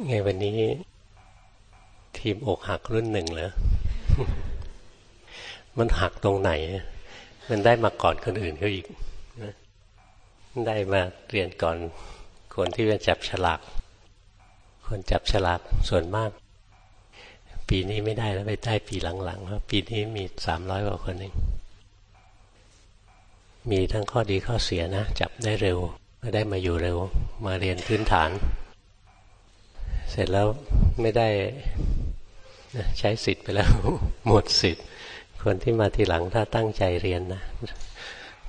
ไงวันนี้ ทีมอกหักรุ่นหนึ่งเหรอ มันหักตรงไหน มันได้มาก่อนคนอื่นเขาอีกได้มาเรียนก่อน คนที่เป็นจับฉลาก คนจับฉลากส่วนมาก ปีนี้ไม่ได้แล้วไปได้ปีหลังๆเพราะปีนี้มีสามร้อยกว่าคนเองมีทั้งข้อดีข้อเสียนะ จับได้เร็วก็ได้มาอยู่เร็ว มาเรียนพื้นฐาน เสร็จแล้วไม่ได้ใช้สิทธิ์ไปแล้ว หมดสิทธิ์ คนที่มาทีหลังถ้าตั้งใจเรียนนะ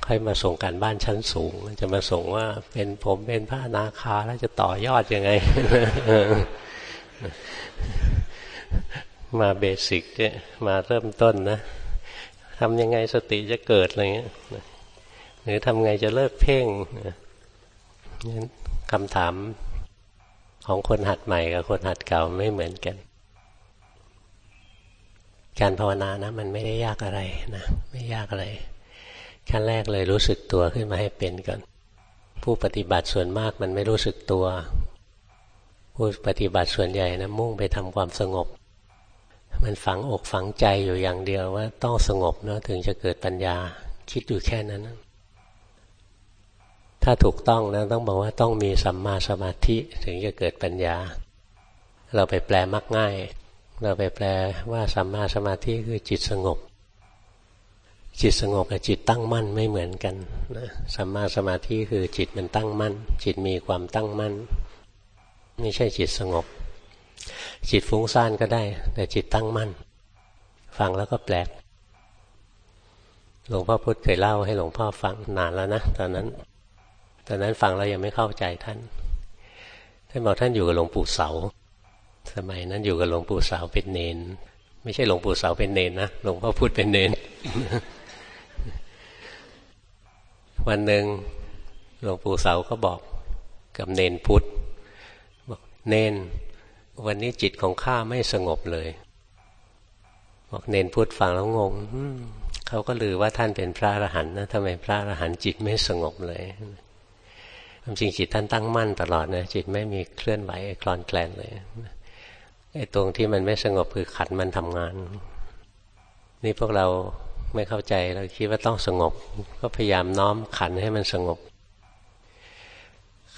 ค่อยมาส่งการบ้านชั้นสูง จะมาส่งว่าเป็นผมเป็นพระนาคาแล้วจะต่อยอดยังไง มาเบสิกเนี่ยมาเริ่มต้นนะทำยังไงสติจะเกิดอะไรเงี้ยหรือทำไงจะเลิกเพ่งคำถาม ของคนหัดใหม่กับคนหัดเก่าไม่เหมือนกัน การภาวนานะ มันไม่ได้ยากอะไรนะ ไม่ยากอะไร ขั้นแรกเลยรู้สึกตัวขึ้นมาให้เป็นก่อน ผู้ปฏิบัติส่วนมากมันไม่รู้สึกตัว ผู้ปฏิบัติส่วนใหญ่นะมุ่งไปทำความสงบ มันฝังอกฝังใจอยู่อย่างเดียวว่าต้องสงบเนาะถึงจะเกิดปัญญา คิดอยู่แค่นั้นนะ ถ้าถูกต้องนะต้องบอกว่าต้องมีสัมมาสมาธิถึงจะเกิดปัญญา เราไปแปลมักง่าย เราไปแปลว่าสัมมาสมาธิคือจิตสงบ จิตสงบกับจิตตั้งมั่นไม่เหมือนกันนะสัมมาสมาธิคือจิตมันตั้งมั่น จิตมีความตั้งมั่น ไม่ใช่จิตสงบ จิตฟุ้งซ่านก็ได้ แต่จิตตั้งมั่น ฟังแล้วก็แปลกหลวงพ่อพุธเคยเล่าให้หลวงพ่อฟังนานแล้วนะตอนนั้น ตอนนั้นฟังเรายังไม่เข้าใจท่าน ท่านบอกท่านอยู่กับหลวงปู่เสา สมัยนั้นอยู่กับหลวงปู่เสาเป็นเนน ไม่ใช่หลวงปู่เสาเป็นเนนนะ หลวงพ่อพูดเป็นเนน วันหนึ่งหลวงปู่เสาก็บอกกับเนนพุทธบอกเนน วันนี้จิตของข้าไม่สงบเลย บอกเนนพุทธฟังแล้วงงเขาก็ลือว่าท่านเป็นพระอรหันต์นะทำไมพระอรหันต์จิตไม่สงบเลย ความจริงจิตท่านตั้งมั่นตลอดนะจิตไม่มีเคลื่อนไหวคลอนแกลนเลยไอ้ตรงที่มันไม่สงบคือขันมันทำงาน นี่พวกเราไม่เข้าใจเราคิดว่าต้องสงบ ก็พยายามน้อมขันให้มันสงบ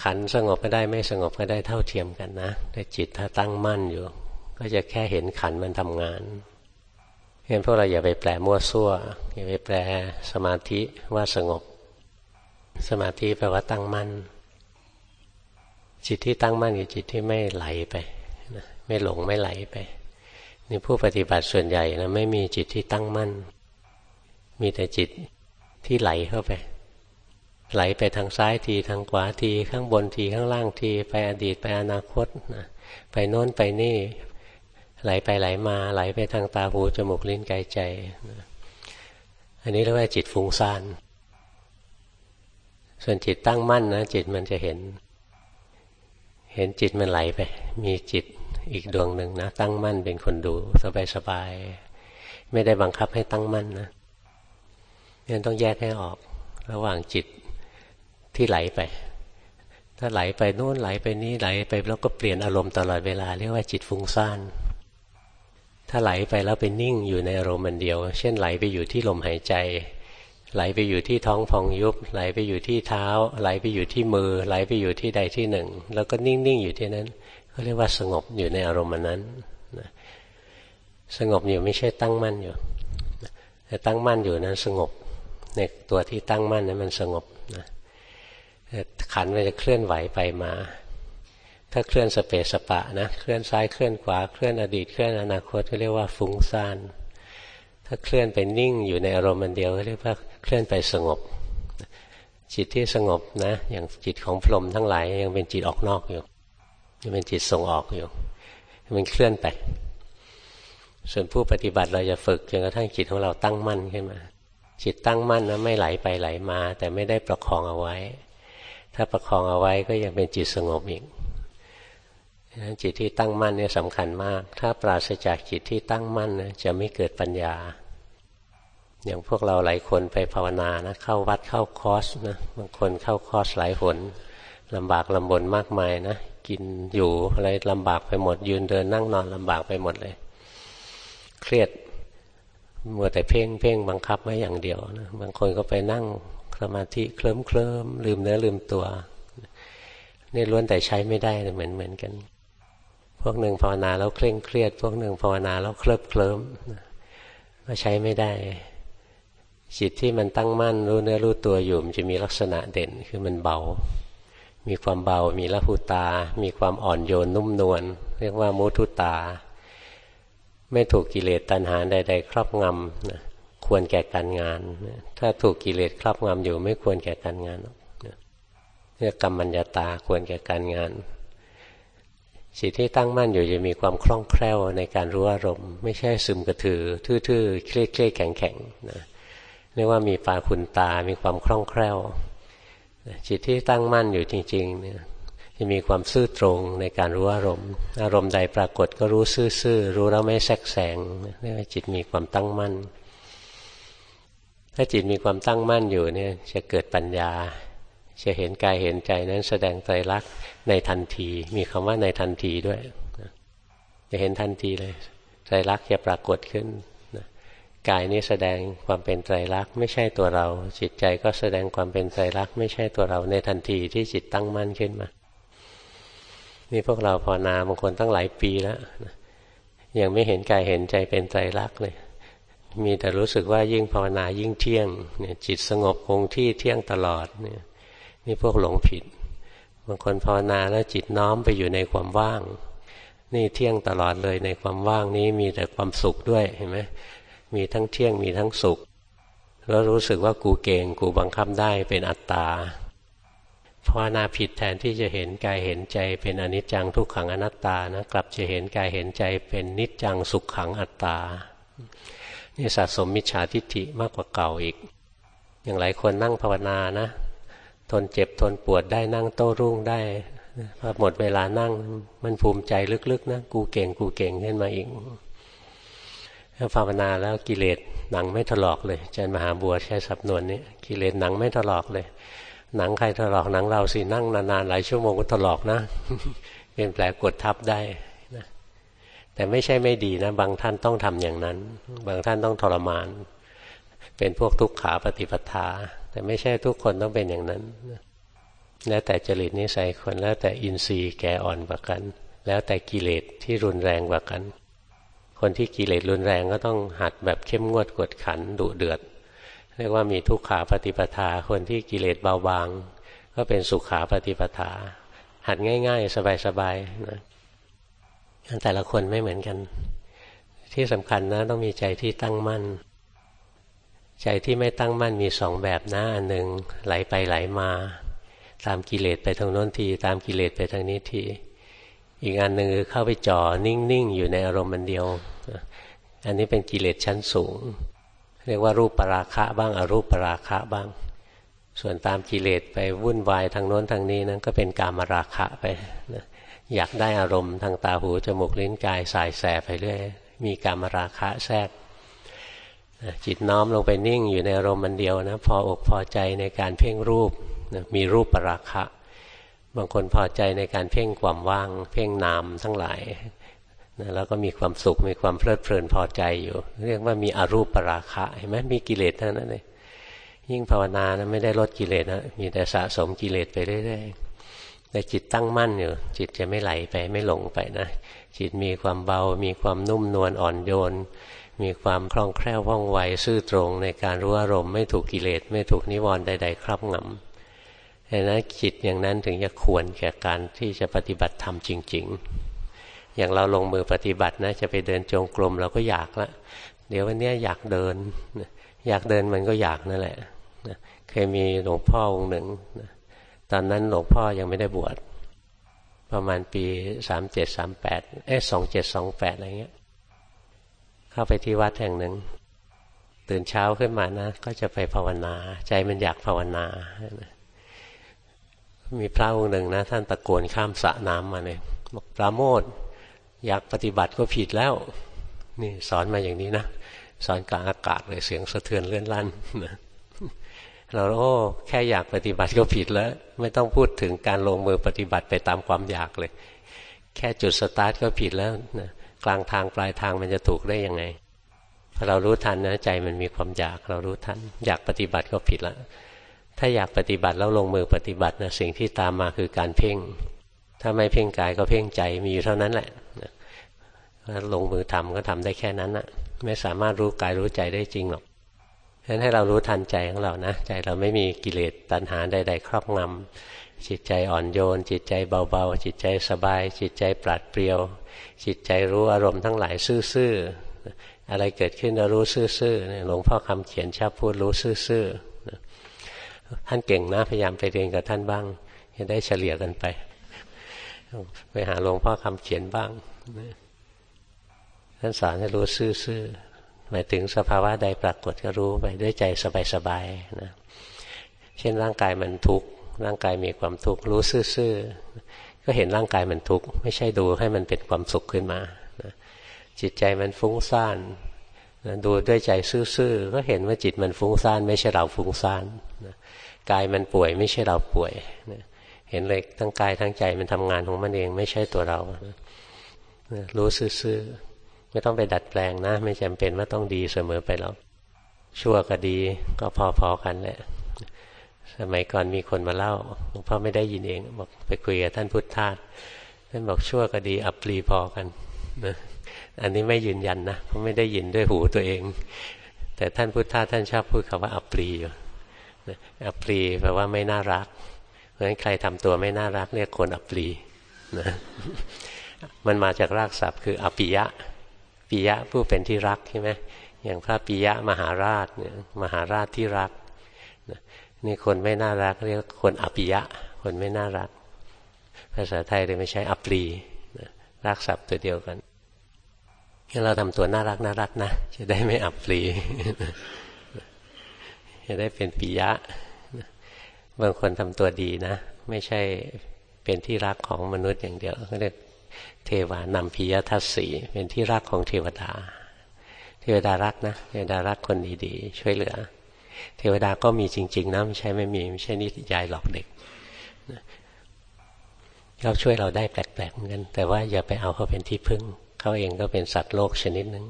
ขันสงบก็ได้ไม่สงบก็ได้เท่าเทียมกันนะแต่จิตถ้าตั้งมั่นอยู่ ก็จะแค่เห็นขันมันทำงานเพราะพวกเราอย่าไปแปลมั่วซั่วอย่าไปแปลสมาธิว่าสงบ สมาธิแปลว่าตั้งมั่น จิตที่ตั้งมั่นกับจิตที่ไม่ไหลไปไม่หลงไม่ไหลไปนี่ผู้ปฏิบัติส่วนใหญ่นะไม่มีจิตที่ตั้งมั่น มีแต่จิตที่ไหลเข้าไป ไหลไปทางซ้ายทีทางขวาทีข้างบนทีข้างล่างที ไปอดีตไปอนาคตนะไปโน้นไปนี่ ไหลไปไหลมาไหลไปทางตาหูจมูกลิ้นกายใจนะอันนี้เรียกว่าจิตฟุ้งซ่านส่วนจิตตั้งมั่นนะจิตมันจะเห็น เห็นจิตมันไหลไป มีจิตอีกดวงหนึ่งนะ ตั้งมั่นเป็นคนดูสบายๆไม่ได้บังคับให้ตั้งมั่นนะนี่ต้องแยกให้ออก ระหว่างจิตที่ไหลไป ถ้าไหลไปโน่นไหลไปนี้ไหลไปแล้วก็เปลี่ยนอารมณ์ตลอดเวลา เรียกว่าจิตฟุ้งซ่านถ้าไหลไปแล้วไปนิ่งอยู่ในอารมณ์มันเดียว เช่นไหลไปอยู่ที่ลมหายใจ ไหลไปอยู่ที่ท้องพองยุบ ไหลไปอยู่ที่เท้า ไหลไปอยู่ที่มือ ไหลไปอยู่ที่ใดที่หนึ่ง แล้วก็นิ่งๆอยู่ที่นั้นเขาเรียกว่าสงบอยู่ในอารมณ์นั้นสงบอยู่ไม่ใช่ตั้งมั่นอยู่แต่ตั้งมั่นอยู่นั้นสงบในตัวที่ตั้งมั่นนั้นมันสงบนะขันมันจะเคลื่อนไหวไปมา ถ้าเคลื่อนสเปสปะนะเคลื่อนซ้ายเคลื่อนขวาเคลื่อนอดีตเคลื่อนอนาคตก็เรียกว่าฟุ้งซ่าน ถ้าเคลื่อนไปนิ่งอยู่ในอารมณ์มันเดียวเรียกว่าเคลื่อนไปสงบ จิตที่สงบนะ อย่างจิตของพรหมทั้งหลายยังเป็นจิตออกนอกอยู่ยังเป็นจิตส่งออกอยู่มันเคลื่อนไป ส่วนผู้ปฏิบัติเราจะฝึกจนกระทั่งจิตของเราตั้งมั่นขึ้นมา จิตตั้งมั่นนะไม่ไหลไปไหลมา แต่ไม่ได้ประคองเอาไว้ ถ้าประคองเอาไว้ก็ยังเป็นจิตสงบอีก จิตที่ตั้งมั่นเนี่ยสำคัญมาก ถ้าปราศจากจิตที่ตั้งมั่นนะจะไม่เกิดปัญญา อย่างพวกเราหลายคนไปภาวนานะเข้าวัดเข้าคอร์สนะบางคนเข้าคอร์สหลายหนลำบากลำบนมากมายนะกินอยู่อะไรลำบากไปหมด ยืนเดินนั่งนอนลำบากไปหมดเลย เครียดมัวแต่เพ่งเพ่งบังคับไว้อย่างเดียวนะบางคนก็ไปนั่งสมาธิเคลิ้มเคลิ้มลืมเนื้อลืมตัวนี่ล้วนแต่ใช้ไม่ได้เหมือนเหมือนกัน วกหนึ่งภาวนาแล้วเคร่งเครียด พวกหนึ่งภาวนาแล้วเคลิบเคลิ้มก็ใช้ไม่ได้ จิตที่มันตั้งมั่นรู้เนื้อรู้ตัวอยู่มันจะมีลักษณะเด่นคือมันเบา มีความเบา มีละหุตา มีความอ่อนโยนนุ่มนวลเรียกว่ามุทุตา ไม่ถูกกิเลสตัณหาใด ๆ ครอบงำนะควรแก่การงาน ถ้าถูกกิเลสครอบงำอยู่ไม่ควรแก่การงานเรียกกรรมัญญาตาควรแก่การงาน จิตที่ตั้งมั่นอยู่จะมีความคล่องแคล่วในการรู้อารมณ์ ไม่ใช่ซึมกระถือ ทื่อๆเครียดเครียดแข็งแข็งนะเรียกว่ามีปาคุณตา มีความคล่องแคล่วจิตที่ตั้งมั่นอยู่จริง ๆ เนี่ย จะมีความซื่อตรงในการรู้อารมณ์ อารมณ์ใดปรากฏก็รู้ซื่อๆรู้แล้วไม่แทรกแซงเรียกว่าจิตมีความตั้งมั่น ถ้าจิตมีความตั้งมั่นอยู่เนี่ย จะเกิดปัญญา จะเห็นกายเห็นใจนั้นแสดงไตรลักในทันที มีคำว่าในทันทีด้วยจะเห็นทันทีเลยไตรลักจะปรากฏขึ้นกายนี้แสดงความเป็นไตรลักษณ์ไม่ใช่ตัวเรา จิตใจก็แสดงความเป็นไตรลักษณ์ไม่ใช่ตัวเราในทันทีที่จิตตั้งมั่นขึ้นมา นี่พวกเราภาวนาบางคนตั้งหลายปีแล้วยังไม่เห็นกายเห็นใจเป็นไตรลักษณ์เลย มีแต่รู้สึกว่ายิ่งภาวนายิ่งเที่ยงเนี่ยจิตสงบคงที่เที่ยงตลอดเนี่ย นี่พวกหลงผิดบางคนภาวนาแล้วจิตน้อมไปอยู่ในความว่าง นี่เที่ยงตลอดเลยในความว่างนี้มีแต่ความสุขด้วยเห็นไหมมีทั้งเที่ยงมีทั้งสุข แล้วรู้สึกว่ากูเก่งกูบังคับได้เป็นอัตตาภาวนาผิดแทนที่จะเห็นกายเห็นใจเป็นอนิจจังทุกขังอนัตตานะกลับจะเห็นกายเห็นใจเป็นนิจจังสุขขังอัตตานี่สะสมมิจฉาทิฏฐิมากกว่าเก่าอีก อย่างหลายคนนั่งภาวนานะ ทนเจ็บทนปวดได้นั่งโต้รุ่งได้พอหมดเวลานั่ง มันภูมิใจลึกๆนะกูเก่งกูเก่งขึ้นมาอีกถ้าภาวนาแล้วกิเลสหนังไม่ถลอกเลยอาจารย์มหาบัวใช้สับนวนนี้กิเลสหนังไม่ถลอกเลย หนังใครถลอกหนังเราสินั่งนานๆหลายชั่วโมงก็ถลอกนะ เป็นแผลกดทับได้นะแต่ไม่ใช่ไม่ดีนะ บางท่านต้องทำอย่างนั้น บางท่านต้องทรมาน เป็นพวกทุกขาปฏิปทา แต่ไม่ใช่ทุกคนต้องเป็นอย่างนั้นแล้วแต่จริตนิสัยคนแล้วแต่อินทรีย์แก่อ่อนกว่ากัน แล้วแต่กิเลสที่รุนแรงกว่ากัน คนที่กิเลสรุนแรงก็ต้องหัดแบบเข้มงวดกวดขันดุเดือด เรียกว่ามีทุกขาปฏิปทา คนที่กิเลสเบาบาง ก็เป็นสุขาปฏิปทา หัดง่าย ๆ สบายๆนะแต่ละคนไม่เหมือนกัน ที่สำคัญนะต้องมีใจที่ตั้งมั่น ใจที่ไม่ตั้งมั่นมีสองแบบนะอันหนึ่งไหลไปไหลมา ตามกิเลสไปทางโน้นที ตามกิเลสไปทางนี้ทีอีกอันหนึ่งคือเข้าไปจ่อนิ่งๆ อยู่ในอารมณ์มันเดียว อันนี้เป็นกิเลสชั้นสูง เรียกว่ารูปปราคะบ้างอรูปปราคะบ้าง ส่วนตามกิเลสไปวุ่นวายทางโน้นทางนี้นั้นก็เป็นกามราคะไปนะอยากได้อารมณ์ทางตาหูจมูกลิ้นกายสายแสไปเรื่อยมีกามราคะแทรก จิตน้อมลงไปนิ่งอยู่ในอารมณ์มันเดียวนะพออกพอใจในการเพ่งรูปนะมีรูปปราคะ บางคนพอใจในการเพ่งความว่าง เพ่งนามทั้งหลายนะแล้วก็มีความสุขมีความเพลิดเพลินพอใจอยู่ เรียกว่ามีอรูปปราคะเห็นไหมมีกิเลสทั้งนั้นเลยยิ่งภาวนานะไม่ได้ลดกิเลสนะมีแต่สะสมกิเลสไปเรื่อยๆแต่จิตตั้งมั่นอยู่ จิตจะไม่ไหลไปไม่หลงไปนะจิตมีความเบา มีความนุ่มนวลอ่อนโยน มีความคล่องแคล่วว่องไวซื่อตรงในการรู้อารมณ์ไม่ถูกกิเลสไม่ถูกนิวรณ์ใด ๆ ครอบงำดังนั้นจิตอย่างนั้นถึงจะควรแก่การที่จะปฏิบัติธรรมจริง ๆ อย่างเราลงมือปฏิบัตินะจะไปเดินจงกรมเราก็อยากละเดี๋ยววันนี้อยากเดิน อยากเดินมันก็อยากนั่นแหละเคยมีหลวงพ่อองค์หนึ่งตอนนั้นหลวงพ่อยังไม่ได้บวชประมาณปีสามเจ็ดสามแปดเอ๊ะสองเจ็ดสองแปดอะไรเงี้ย เข้าไปที่วัดแห่งหนึ่ง ตื่นเช้าขึ้นมานะ ก็จะไปภาวนา ใจมันอยากภาวนา มีพระองค์หนึ่งนะ ท่านตะโกนข้ามสระน้ำมาเลยบอกปราโมทอยากปฏิบัติก็ผิดแล้ว นี่สอนมาอย่างนี้นะ สอนกลางอากาศเลยเสียงสะเทือนเลื่อนลั่นนะเราโอ้แค่อยากปฏิบัติก็ผิดแล้ว ไม่ต้องพูดถึงการลงมือปฏิบัติไปตามความอยากเลย แค่จุดสตาร์ทก็ผิดแล้วนะ กลางทางปลายทางมันจะถูกได้ยังไงพอเรารู้ทันนะใจมันมีความอยากเรารู้ทัน อยากปฏิบัติก็ผิดล้วถ้าอยากปฏิบัติแล้วลงมือปฏิบัตินะสิ่งที่ตามมาคือการเพ่ง ถ้าไม่เพ่งกายก็เพ่งใจมีอยู่เท่านั้นแหละลงมือทำก็ทำได้แค่นั้นนะไม่สามารถรู้กายรู้ใจได้จริงหรอกฉะนั้นให้เรารู้ทันใจของเรานะใจเราไม่มีกิเลสตัณหาใด ๆ ครอบงำ จิตใจอ่อนโยน จิตใจเบาๆ จิตใจสบาย จิตใจปราดเปรียว จิตใจรู้อารมณ์ทั้งหลายซื่อๆอะไรเกิดขึ้นเรารู้ซื่อๆหลวงพ่อคำเขียนชอบพูดรู้ซื่อๆท่านเก่งนะพยายามไปเรียนกับท่านบ้างจะได้เฉลี่ยกันไป ไปหาหลวงพ่อคำเขียนบ้างท่านสอนให้รู้ซื่อๆหมายถึงสภาวะใดปรากฏก็รู้ไปด้วยใจสบายๆนะเช่นร่างกายมันทุกข์ ร่างกายมีความทุกข์รู้ซื่อๆก็เห็นร่างกายมันทุกข์ไม่ใช่ดูให้มันเป็นความสุขขึ้นมานะจิตใจมันฟุ้งซ่านนะดูด้วยใจซื่อๆก็เห็นว่าจิตมันฟุ้งซ่านไม่ใช่เราฟุ้งซ่านนะกายมันป่วยไม่ใช่เราป่วยนะเห็นเลยทั้งกายทั้งใจมันทำงานของมันเองไม่ใช่ตัวเรานะรู้ซื่อๆไม่ต้องไปดัดแปลงนะ ไม่จำเป็นว่าต้องดีเสมอไปหรอกชั่วก็ดีก็พอๆกันแหละ สมัยก่อนมีคนมาเล่าหลวงพ่อไม่ได้ยินเองบอกไปคุยกับท่านพุทธทาสท่านบอกชั่วก็ดีอัปรีพอกันนะอันนี้ไม่ยืนยันนะเพราะไม่ได้ยินด้วยหูตัวเอง แต่ท่านพุทธทาสท่านชอบพูดคำว่าอัปรีอยู่อัปรีแปลว่าไม่น่ารัก เพราะฉะนั้นใครทำตัวไม่น่ารักเรียกคนอัปรีนะมันมาจากรากศัพท์คืออปิยะปิยะผู้เป็นที่รักใช่ไหมอย่างพระปิยะมหาราชเนี่ยมหาราชที่รัก นี่คนไม่น่ารัก เรียกคนอปิยะ คนไม่น่ารัก ภาษาไทยเลยไม่ใช่อปรีรักศัพท์ตัวเดียวกันงั้นเราทำตัวน่ารักน่ารักนะจะได้ไม่อับปรีจะได้เป็นปิยะ บางคนทำตัวดีนะ ไม่ใช่เป็นที่รักของมนุษย์อย่างเดียวเขาเรียกเทวานำพิยทัศสีเป็นที่รักของเทวดา เทวดารักนะเทวดารักคนดีๆช่วยเหลือ เทวดาก็มีจริง ๆนะไม่ใช่ไม่มีไม่ใช่นิยายหลอกเด็กเขาช่วยเราได้แปลกๆเหมือนกัน แต่ว่าอย่าไปเอาเขาเป็นที่พึ่ง เขาเองก็เป็นสัตว์โลกชนิดหนึ่ง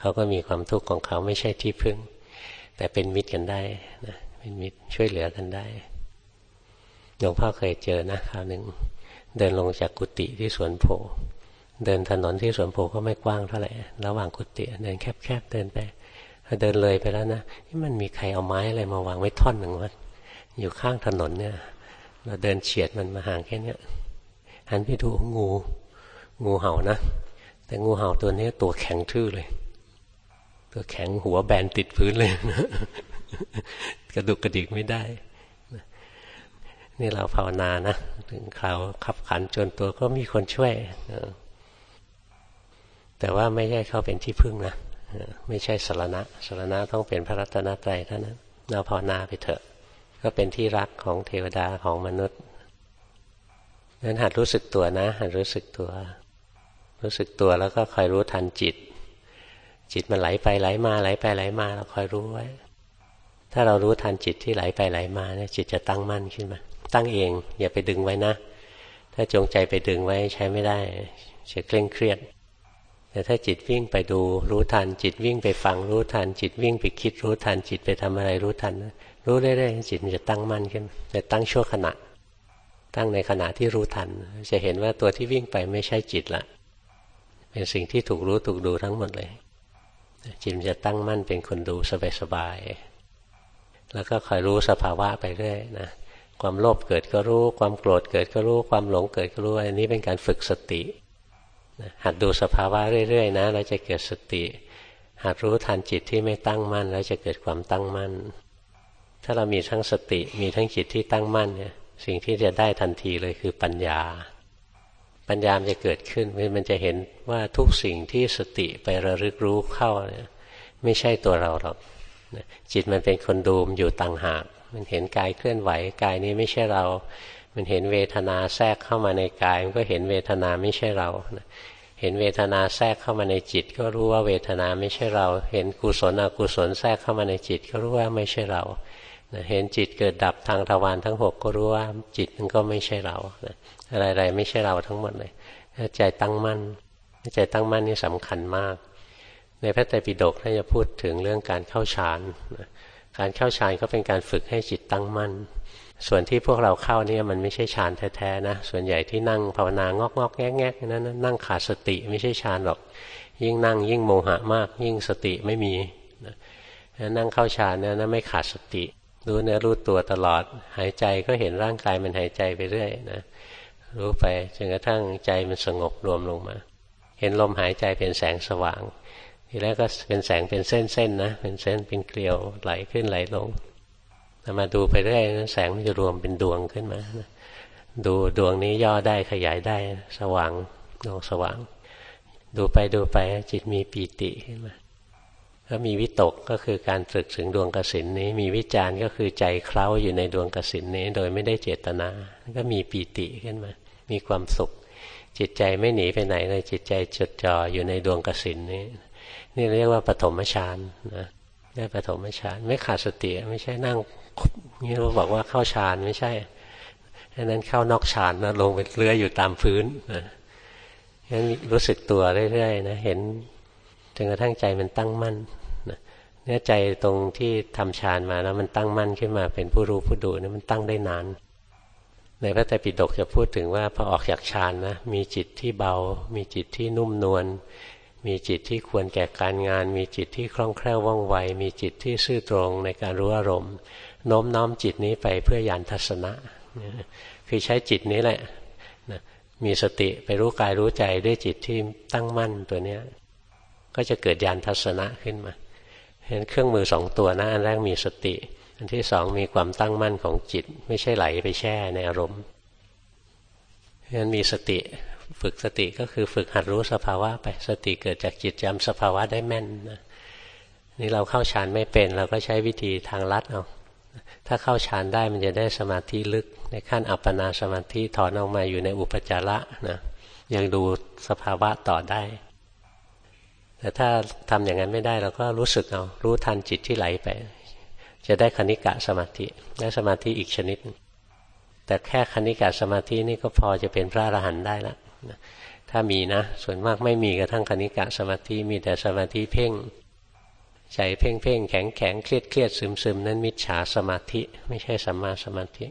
เขาก็มีความทุกข์ของเขาไม่ใช่ที่พึ่ง แต่เป็นมิตรกันได้นะเป็นมิตรช่วยเหลือกันได้หลวงพ่อเคยเจอนะคราวหนึ่งเดินลงจากกุฏิที่สวนโพเดินถนนที่สวนโพก็ไม่กว้างเท่าไหร่ระหว่างกุฏิเดินแคบๆเดินไป เดินเลยไปแล้วนะนี่มันมีใครเอาไม้อะไรมาวางไว้ท่อนหนึ่งวะอยู่ข้างถนนเนี่ย เราเดินเฉียดมันมาห่างแค่เนี้ยหันไปดูงู งูเห่านะ แต่งูเห่าตัวนี้ตัวแข็งทื่อเลย ตัวแข็งหัวแบนติดพื้นเลยกระดุกกระดิกไม่ได้นี่เราภาวนานะถึงคราวขับขันจนตัวก็มีคนช่วยแต่ว่าไม่ใช่เขาเป็นที่พึ่งนะ ไม่ใช่สารณะสารณะต้องเป็นพระรัตนตรัยเท่านั้นเราภาวนาไปเถอะ ก็เป็นที่รักของเทวดาของมนุษย์นั้นหัดรู้สึกตัวนะหัดรู้สึกตัว รู้สึกตัวแล้วก็คอยรู้ทันจิต จิตมันไหลไปไหลมาไหลไปไหลมาเราคอยรู้ไว้ ถ้าเรารู้ทันจิตที่ไหลไปไหลมาเนี่ยจิตจะตั้งมั่นขึ้นมา ตั้งเอง อย่าไปดึงไว้นะ ถ้าจงใจไปดึงไว้ใช้ไม่ได้จะเคร่งเครียด แต่ถ้าจิตวิ่งไปดูรู้ทัน จิตวิ่งไปฟังรู้ทัน จิตวิ่งไปคิดรู้ทัน จิตไปทำอะไรรู้ทัน รู้เรื่อยๆจิตมันจะตั้งมั่นขึ้นจะตั้งชั่วขณะ ตั้งในขณะที่รู้ทัน จะเห็นว่าตัวที่วิ่งไปไม่ใช่จิตละเป็นสิ่งที่ถูกรู้ถูกดูทั้งหมดเลย จิตจะตั้งมั่นเป็นคนดูสบายๆแล้วก็คอยรู้สภาวะไปเรื่อยนะความโลภเกิดก็รู้ ความโกรธเกิดก็รู้ ความหลงเกิดก็รู้อันนี้เป็นการฝึกสติ หัดดูสภาวะเรื่อยๆนะแล้วจะเกิดสติ หัดรู้ทันจิตที่ไม่ตั้งมั่น แล้วจะเกิดความตั้งมั่น ถ้าเรามีทั้งสติมีทั้งจิตที่ตั้งมั่นเนี่ยสิ่งที่จะได้ทันทีเลยคือปัญญา ปัญญามจะเกิดขึ้นมันจะเห็นว่าทุกสิ่งที่สติไประลึกรู้เข้าเนี่ยไม่ใช่ตัวเราหรอกจิตมันเป็นคนดูมอยู่ต่างหากมันเห็นกายเคลื่อนไหวกายนี้ไม่ใช่เรา มันเห็นเวทนาแทรกเข้ามาในกาย มันก็เห็นเวทนาไม่ใช่เรา เห็นเวทนาแทรกเข้ามาในจิต ก็รู้ว่าเวทนาไม่ใช่เรา เห็นกุศลอกุศลแทรกเข้ามาในจิต ก็รู้ว่าไม่ใช่เราเห็นจิตเกิดดับทางทวารทั้งหกก็รู้ว่าจิตมันก็ไม่ใช่เราอะไรๆไม่ใช่เราทั้งหมดเลยใจตั้งมั่นใจตั้งมั่นนี่สำคัญมาก ในพระไตรปิฎกท่านจะพูดถึงเรื่องการเข้าฌานการเข้าฌานก็เป็นการฝึกให้จิตตั้งมั่น ส่วนที่พวกเราเข้านี่มันไม่ใช่ฌานแท้ๆนะ ส่วนใหญ่ที่นั่งภาวนางอกงอกแงกแงกนั้นนั่งขาดสติไม่ใช่ฌานหรอก ยิ่งนั่งยิ่งโมหะมาก ยิ่งสติไม่มีนั่งเข้าฌานเนี่ยนะไม่ขาดสติ รู้เนื้อรู้ตัวตลอด หายใจก็เห็นร่างกายมันหายใจไปเรื่อยนะรู้ไปจนกระทั่งใจมันสงบรวมลงมา เห็นลมหายใจเป็นแสงสว่าง ทีแรกก็เป็นแสงเป็นเส้นๆนะเป็นเส้นเป็นเกลียวไหลขึ้นไหลลง มาดูไปเรื่อยนะแสงมันจะรวมเป็นดวงขึ้นมาดูดวงนี้ย่อได้ขยายได้สว่างดวงสว่าง ดูไปดูไปจิตมีปีติขึ้นมาก็มีวิตกก็คือการตรึกถึงดวงกสินนี้ มีวิจารณ์ก็คือใจเคล้าอยู่ในดวงกสินนี้ โดยไม่ได้เจตนา ก็มีปีติขึ้นมา มีความสุข จิตใจไม่หนีไปไหนเลยจิตใจจดจ่ออยู่ในดวงกสินนี้ นี่เรียกว่าปฐมฌานนะได้ปฐมฌานไม่ขาดสติไม่ใช่นั่ง นี่เราบอกว่าเข้าฌานไม่ใช่ดังนั้นเข้านอกฌานนะลงไปเลื้อยอยู่ตามพื้นนะงั้นรู้สึกตัวเรื่อยๆนะเห็นจนกระทั่งใจมันตั้งมั่นเนี่ยใจตรงที่ทำฌานมาแล้วมันตั้งมั่นขึ้นมาเป็นผู้รู้ผู้ดูนี่มันตั้งได้นาน ในพระไตรปิฎกจะพูดถึงว่าพอออกจากฌานนะมีจิตที่เบา มีจิตที่นุ่มนวลมีจิตที่ควรแก่การงาน มีจิตที่คล่องแคล่วว่องไว มีจิตที่ซื่อตรงในการรู้อารมณ์ โน้มน้อมจิตนี้ไปเพื่อยานทัศนะคือใช้จิตนี้แหละมีสติไปรู้กายรู้ใจด้วยจิตที่ตั้งมั่นตัวเนี้ย ก็จะเกิดยานทัศนะขึ้นมาเห็นเครื่องมือสองตัวนะอันแรกมีสติ อันที่สองมีความตั้งมั่นของจิต ไม่ใช่ไหลไปแช่ในอารมณ์เพราะนั้นมีสติฝึกสติก็คือฝึกหัดรู้สภาวะไปสติเกิดจากจิตจำสภาวะได้แม่นนะนี่เราเข้าฌานไม่เป็น เราก็ใช้วิธีทางลัดเอา ถ้าเข้าฌานได้มันจะได้สมาธิลึก ในขั้นอัปปนาสมาธิถอนออกมาอยู่ในอุปจาระนะยังดูสภาวะต่อได้ แต่ถ้าทำอย่างนั้นไม่ได้เราก็รู้สึกเอารู้ทันจิตที่ไหลไป จะได้คณิกะสมาธิได้สมาธิอีกชนิด แต่แค่คณิกะสมาธินี่ก็พอจะเป็นพระอรหันต์ได้ละถ้ามีนะ ส่วนมากไม่มีกระทั่งคณิกะสมาธิมีแต่สมาธิเพ่ง ใจเพ่งเพ่งแข็งแข็งเครียดเครียดซึมซึมนั้นมิจฉาสมาธิ ไม่ใช่สัมมาสมาธิ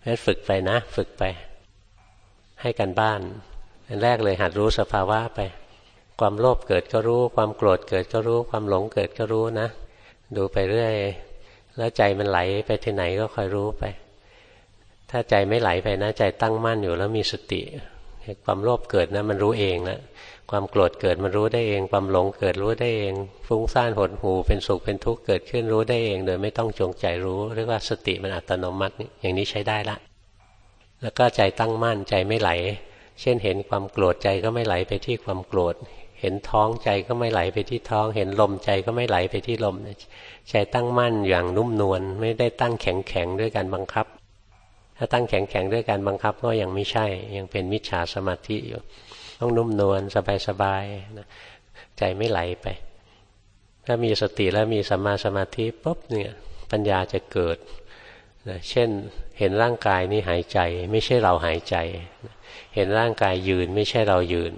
เพราะฝึกไปนะ ฝึกไป ให้กันบ้านอันแรกเลยหัดรู้สภาวะไป ความโลภเกิดก็รู้ ความโกรธเกิดก็รู้ ความหลงเกิดก็รู้นะ ดูไปเรื่อย แล้วใจมันไหลไปที่ไหนก็คอยรู้ไป ถ้าใจไม่ไหลไปนะ ใจตั้งมั่นอยู่แล้วมีสติ ความโลภเกิดนะมันรู้เองนะความโกรธเกิดมันรู้ได้เอง ความหลงเกิดรู้ได้เอง ฟุ้งซ่านหดหูเป็นสุขเป็นทุกข์เกิดขึ้นรู้ได้เอง โดยไม่ต้องจงใจรู้เรียกว่าสติมันอัตโนมัติอย่างนี้ใช้ได้ละ แล้วก็ใจตั้งมั่นใจไม่ไหล เช่นเห็นความโกรธใจก็ไม่ไหลไปที่ความโกรธ เห็นท้องใจก็ไม่ไหลไปที่ท้อง เห็นลมใจก็ไม่ไหลไปที่ลมใจตั้งมั่นอย่างนุ่มนวลไม่ได้ตั้งแข็งแข็งด้วยการบังคับ ถ้าตั้งแข็งแข็งด้วยการบังคับก็ยังไม่ใช่ ยังเป็นมิจฉาสมาธิอยู่ ต้องนุ่มนวลสบายๆใจไม่ไหลไป ถ้ามีสติแล้วมีสัมมาสมาธิปุ๊บเนี่ยปัญญาจะเกิดเช่นเห็นร่างกายนี้หายใจ ไม่ใช่เราหายใจ เห็นร่างกายยืนไม่ใช่เรายืน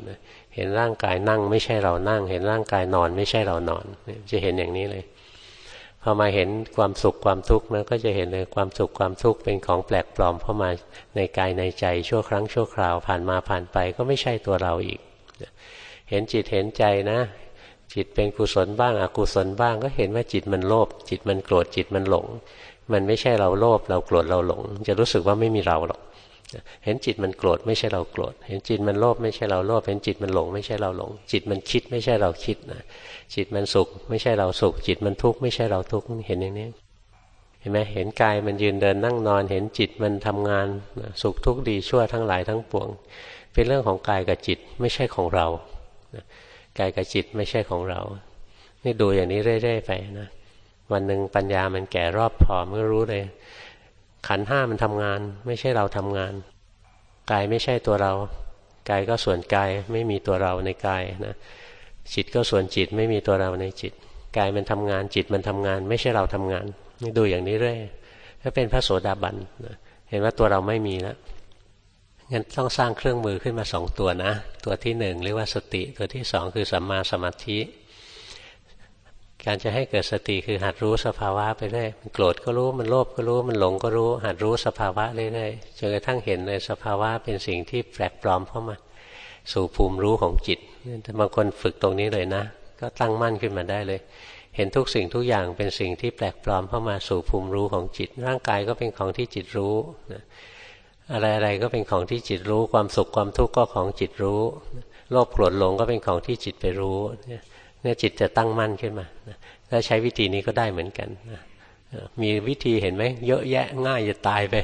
เห็นร่างกายนั่งไม่ใช่เรานั่ง เห็นร่างกายนอนไม่ใช่เรานอน จะเห็นอย่างนี้เลย พอมาเห็นความสุขความทุกข์นะก็จะเห็นเลยความสุขความทุกข์เป็นของแปลกปลอมเข้ามาในกายในใจชั่วครั้งชั่วคราวผ่านมาผ่านไปก็ไม่ใช่ตัวเราอีก เห็นจิตเห็นใจนะ จิตเป็นกุศลบ้างอกุศลบ้าง ก็เห็นว่าจิตมันโลภจิตมันโกรธจิตมันหลง มันไม่ใช่เราโลภเราโกรธเราหลง จะรู้สึกว่าไม่มีเราหรอก เห็นจิตมันโกรธไม่ใช่เราโกรธ เห็นจิตมันโลภไม่ใช่เราโลภ เห็นจิตมันหลง ไม่ใช่เราหลง จิตมันคิดไม่ใช่เราคิดนะ จิตมันสุข ไม่ใช่เราสุข จิตมันทุกข์ไม่ใช่เราทุกข์ เห็นอย่างนี้ เห็นไหมเห็นกายมันยืนเดินนั่งนอน เห็นจิตมันทำงานสุขทุกข์ดีชั่วทั้งหลายทั้งปวง เป็นเรื่องของกายกับจิตไม่ใช่ของเรา กายกับจิตไม่ใช่ของเรา นี่ดูอย่างนี้เรื่อยๆไปนะ วันหนึ่งปัญญามันแก่รอบพอมื่อรู้เลย ขันห้ามันทำงาน ไม่ใช่เราทำงาน กายไม่ใช่ตัวเรา กายก็ส่วนกายไม่มีตัวเราในกายนะจิตก็ส่วนจิตไม่มีตัวเราในจิต กายมันทำงานจิตมันทำงาน ไม่ใช่เราทำงานนี่ดูอย่างนี้เรื่อยถ้าเป็นพระโสดาบันเห็นว่าตัวเราไม่มีแล้วงั้นต้องสร้างเครื่องมือขึ้นมาสองตัวนะ ตัวที่หนึ่งเรียกว่าสติ ตัวที่สองคือสัมมาสมาธิ การจะให้เกิดสติคือหัดรู้สภาวะไปเรื่อยมันโกรธก็รู้มันโลภก็รู้มันหลงก็รู้ หัดรู้สภาวะเรื่อยๆจนกระทั่งเห็นเลยสภาวะเป็นสิ่งที่แปลกปลอมเข้ามา สู่ภูมิรู้ของจิตบางคนฝึกตรงนี้เลยนะ ก็ตั้งมั่นขึ้นมาได้เลย เห็นทุกสิ่งทุกอย่างเป็นสิ่งที่แปลกปลอมเข้ามาสู่ภูมิรู้ของจิต ร่างกายก็เป็นของที่จิตรู้นะอะไรๆก็เป็นของที่จิตรู้ ความสุขความทุกข์ก็ของจิตรู้ โลภโกรธหลงก็เป็นของที่จิตไปรู้เนี่ย เนี่ยจิตจะตั้งมั่นขึ้นมาถ้าใช้วิธีนี้ก็ได้เหมือนกันมีวิธีเห็นไหมเยอะแยะง่ายจะตายไป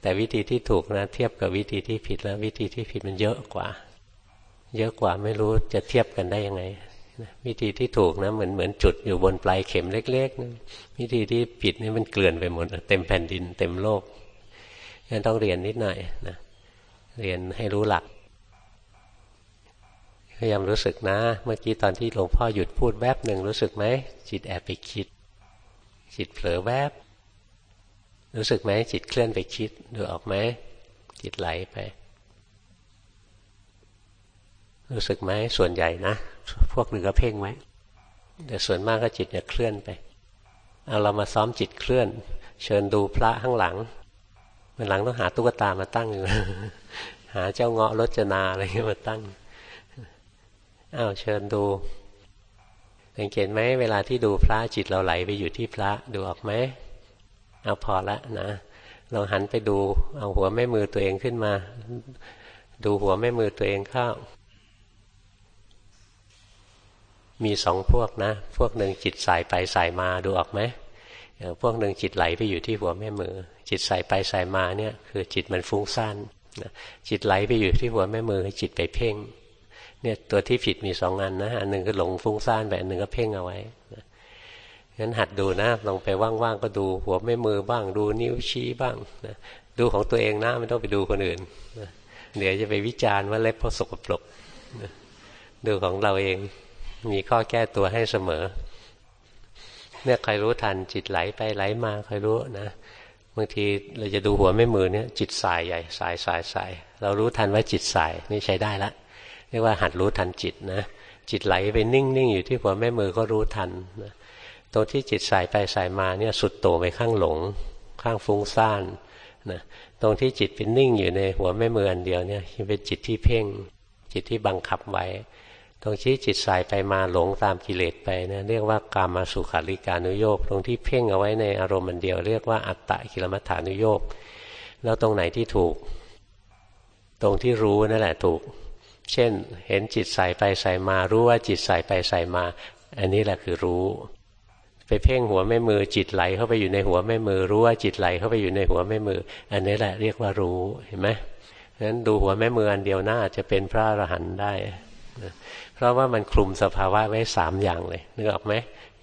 แต่วิธีที่ถูกนะ เทียบกับวิธีที่ผิดแล้ววิธีที่ผิดมันเยอะกว่า เยอะกว่าไม่รู้จะเทียบกันได้ยังไงวิธีที่ถูกนะเหมือนเหมือนจุดอยู่บนปลายเข็มเล็กๆวิธีที่ผิดนี่มันเกลื่อนไปหมดเต็มแผ่นดินเต็มโลกงั้นต้องเรียนนิดหน่อยนะเรียนให้รู้หลัก พยายามรู้สึกนะ เมื่อกี้ตอนที่หลวงพ่อหยุดพูดแวบหนึ่งรู้สึกไหมจิตแอบไปคิด จิตเผลอแวบ รู้สึกไหมจิตเคลื่อนไปคิดดูออกไหมจิตไหลไป รู้สึกไหมส่วนใหญ่นะ พวกหนึ่งก็เพ่งไว้แต่ส่วนมากก็จิตจะเคลื่อนไปเอาเรามาซ้อมจิตเคลื่อน เชิญดูพระข้างหลังมันหลังต้องหาตุ๊กตามาตั้งอยู่หาเจ้าเงาะรจนาอะไรเงี้ยมาตั้ง อ้าวเชิญดูสังเกตไหมเวลาที่ดูพระจิตเราไหลไปอยู่ที่พระดูออกไหมเอาพอละนะลองหันไปดู เอาหัวแม่มือตัวเองขึ้นมา ดูหัวแม่มือตัวเองเข้า มีสองพวกนะ พวกหนึ่งจิตสายไปสายมาดูออกไหมพวกหนึ่งจิตไหลไปอยู่ที่หัวแม่มือ จิตใส่ไปใส่มาเนี่ย คือจิตมันฟุ้งซ่านจิตไหลไปอยู่ที่หัวแม่มือจิตไปเพ่ง เนี่ยตัวที่ผิดมีสองอันนะอันหนึ่งก็หลงฟุ้งซ่านไปอันหนึ่งก็เพ่งเอาไว้งั้นหัดดูนะลองไปว่างๆก็ดูหัวแม่มือบ้าง ดูนิ้วชี้บ้างนะดูของตัวเองนะไม่ต้องไปดูคนอื่นนะเดี๋ยวจะไปวิจารณ์ว่าเล็บพอสกปรกนะดูของเราเองมีข้อแก้ตัวให้เสมอเนี่ยใครรู้ทันจิตไหลไปไหลมาใครรู้นะบางทีเราจะดูหัวไม่มือเนี่ยจิตสายใหญ่สายสายสายเรารู้ทันว่าจิตสายนี่ใช้ได้ละ รียกว่าหัดรู้ทันจิตนะ จิตไหลไปนิ่ง ๆ อยู่ที่หัวแม่มือก็รู้ทันนะตรงที่จิตสายไปสายมาเนี่ยสุดโต่งไปข้างหลง ข้างฟุ้งซ่านนะตรงที่จิตเป็นนิ่งอยู่ในหัวแม่มืออันเดียวเนี่ยเป็นจิตที่เพ่ง จิตที่บังคับไว้ ตรงที่จิตสายไปมาหลงตามกิเลสไปเนะเรียกว่ากามาสุขาริการนุโยกตรงที่เพ่งเอาไว้ในอารมณ์มันเดียว เรียกว่าอัตตะกิลมัฏฐานุโยกแล้วตรงไหนที่ถูก ตรงที่รู้นั่นแหละถูก เช่น เห็นจิตใส่ไปใส่มา รู้ว่าจิตใส่ไปใส่มา อันนี้แหละคือรู้ ไปเพ่งหัวแม่มือ จิตไหลเข้าไปอยู่ในหัวแม่มือ รู้ว่าจิตไหลเข้าไปอยู่ในหัวแม่มือ อันนี้แหละเรียกว่ารู้เห็นไหมงั้นดูหัวแม่มืออันเดียวน่าจะเป็นพระอรหันต์ได้เพราะว่ามันคลุมสภาวะไว้สามอย่างเลยนึกออกไหม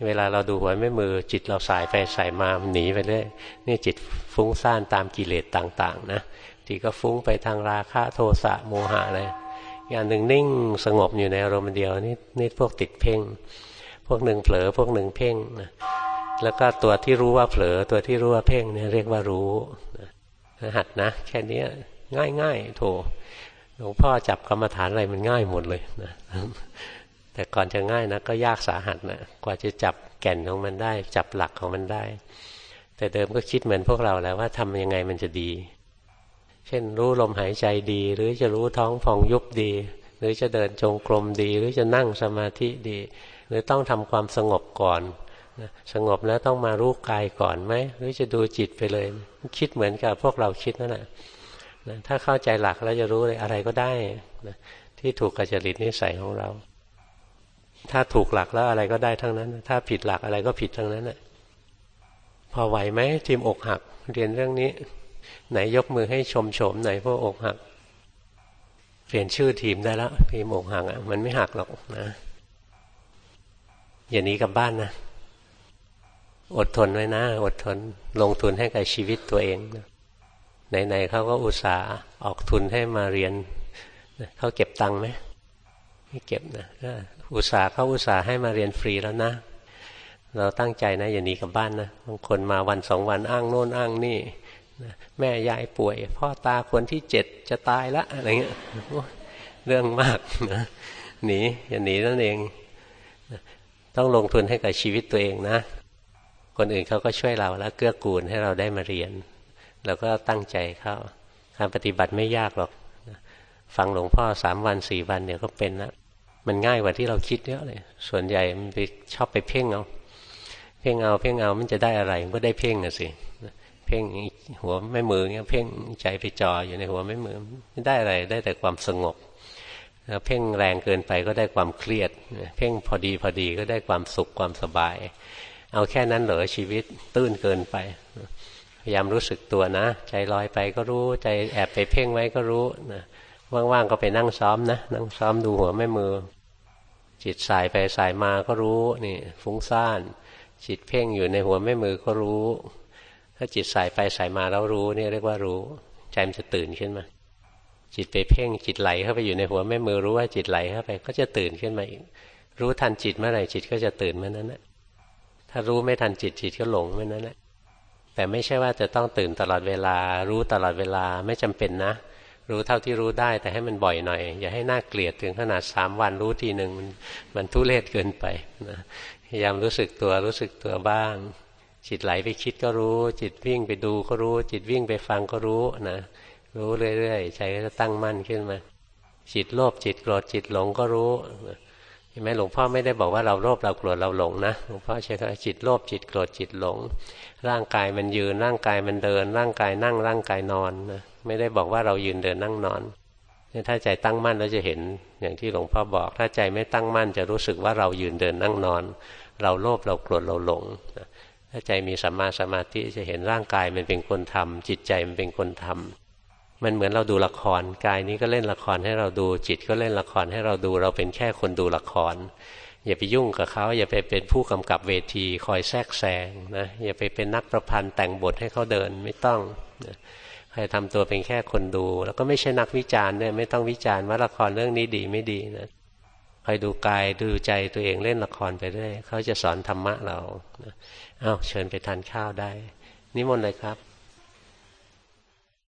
เวลาเราดูหัวแม่มือ จิตเราสายไปสายมาหนีไปเรื่อยนี่จิตฟุ้งซ่านตามกิเลสต่าง ๆ นะจิตก็ฟุ้งไปทางราคะโทสะโมหะอะไร อย่างหนึ่งนิ่งสงบอยู่ในอารมณ์เดียวนี่นี่พวกติดเพ่ง พวกหนึ่งเผลอพวกหนึ่งเพ่งนะแล้วก็ตัวที่รู้ว่าเผลอตัวที่รู้ว่าเพ่งเนี่ยเรียกว่ารู้นะหัดนะแค่นี้ง่ายๆโถหลวงพ่อจับกรรมฐานอะไรมันง่ายหมดเลยนะแต่ก่อนจะง่ายนะก็ยากสาหัสนะกว่าจะจับแก่นของมันได้ จับหลักของมันได้ แต่เดิมก็คิดเหมือนพวกเราแล้วว่าทำยังไงมันจะดี ช่นรู้ลมหายใจดี หรือจะรู้ท้องฟองยุบดี หรือจะเดินจงกรมดี หรือจะนั่งสมาธิดี หรือต้องทำความสงบก่อนสงบแล้วต้องมารู้กายก่อนไหมหรือจะดูจิตไปเลย คิดเหมือนกับพวกเราคิดนั่นแหละถ้าเข้าใจหลักแล้วจะรู้เลยอะไรก็ได้นะที่ถูกกับจริตนิสัยของเรา ถ้าถูกหลักแล้วอะไรก็ได้ทั้งนั้น ถ้าผิดหลักอะไรก็ผิดทั้งนั้นนะพอไหวไหมทีมอกหักเรียนเรื่องนี้ ไหนยกมือให้ชมชมไหนพวกอกหัก เปลี่ยนชื่อทีมได้แล้วทีมอกหักอะมันไม่หักหรอกนะอย่านี้กับบ้านนะ อดทนไว้นะ อดทนลงทุนให้กับชีวิตตัวเองไหนๆเขาก็อุตส่าห์ออกทุนให้มาเรียนเขาเก็บตังค์ไหมไม่เก็บนะอุตส่าห์เขาอุตส่าห์ให้มาเรียนฟรีแล้วนะเราตั้งใจนะอย่าหนีกลับบ้านนะบางคนมาวันสองวันอ้างโน่นอ้างนี่ แม่ยายป่วย พ่อตาคนที่เจ็ดจะตายละอะไรเงี้ยเรื่องมากนะหนีอย่าหนีนั่นเอง ต้องลงทุนให้กับชีวิตตัวเองนะ คนอื่นเขาก็ช่วยเราแล้วเกื้อกูลให้เราได้มาเรียนเราก็ตั้งใจเข้าการปฏิบัติไม่ยากหรอกฟังหลวงพ่อสามวันสี่วันเนี่ยก็เป็นล้วมันง่ายกว่าที่เราคิดเยอะเลย ส่วนใหญ่มันไปชอบไปเพ่งเอา เพ่งเอาเพ่งเอามันจะได้อะไร มันก็ได้เพ่งอะสิ พ่งหัวไม่มือเงี้ยเพ่งใจไปจ่ออยู่ในหัวไม่มือไม่ได้อะไรได้แต่ความสงบเพ่งแรงเกินไปก็ได้ความเครียด เพ่งพอดีพอดีก็ได้ความสุขความสบาย เอาแค่นั้นเหรอชีวิตตื้นเกินไป พยายามรู้สึกตัวนะ ใจลอยไปก็รู้ใจแอบไปเพ่งไว้ก็รู้นะว่างๆก็ไปนั่งซ้อมนะนั่งซ้อมดูหัวแม่มือ จิตสายไปสายมาก็รู้นี่ฟุ้งซ่าน จิตเพ่งอยู่ในหัวแม่มือก็รู้ ถ้าจิตสายไปสายมาแล้วรู้นี่เรียกว่ารู้ใจมันจะตื่นขึ้นมา จิตไปเพ่งจิตไหลเข้าไปอยู่ในหัวแม่มือรู้ว่าจิตไหลเข้าไป ก็จะตื่นขึ้นมาอีก รู้ทันจิตเมื่อไหร่จิตก็จะตื่นเมื่อนั้นแหละถ้ารู้ไม่ทันจิตจิตก็หลงเมื่อนั้นแหละแต่ไม่ใช่ว่าจะต้องตื่นตลอดเวลา รู้ตลอดเวลาไม่จำเป็นนะ รู้เท่าที่รู้ได้แต่ให้มันบ่อยหน่อย อย่าให้น่าเกลียดถึงขนาดสามวันรู้ทีหนึ่งมันมันทุเรศเกินไปนะพยายามรู้สึกตัวรู้สึกตัวบ้าง จิตไหลไปคิดก็รู้ จิตวิ่งไปดูก็รู้ จิตวิ่งไปฟังก็รู้นะรู้เรื่อยๆใจก็จะตั้งมั่นขึ้นมา จิตโลภจิตโกรธจิตหลงก็รู้เห็นไหมหลวงพ่อไม่ได้บอกว่าเราโลภเราโกรธเราหลงนะหลวงพ่อใช้คำจิตโลภจิตโกรธจิตหลง ร่างกายมันยืนร่างกายมันเดิน ร่างกายนั่งร่างกายนอนนะไม่ได้บอกว่าเรายืนเดินนั่งนอนถ้าใจตั้งมั่นเราจะเห็นอย่างที่หลวงพ่อบอก ถ้าใจไม่ตั้งมั่นจะรู้สึกว่าเรายืนเดินนั่งนอน เราโลภเราโกรธเราหลง ถ้าใจมีสัมมาสมาธิจะเห็นร่างกายมันเป็นคนทำจิตใจมันเป็นคนทำมันเหมือนเราดูละครกายนี้ก็เล่นละครให้เราดู จิตก็เล่นละครให้เราดูเราเป็นแค่คนดูละคร อย่าไปยุ่งกับเขาอย่าไปเป็นผู้กำกับเวที คอยแทรกแซงนะอย่าไปเป็นนักประพันธ์แต่งบทให้เขาเดินไม่ต้องใครทำตัวเป็นแค่คนดู แล้วก็ไม่ใช่นักวิจารณ์ด้วยไม่ต้องวิจารณ์ว่าละครเรื่องนี้ดีไม่ดีนะคอยดูกายดูใจตัวเองเล่นละครไปเรื่อยเขาจะสอนธรรมะเรา อ้าวเชิญไปทานข้าวได้ นิมนต์เลยครับ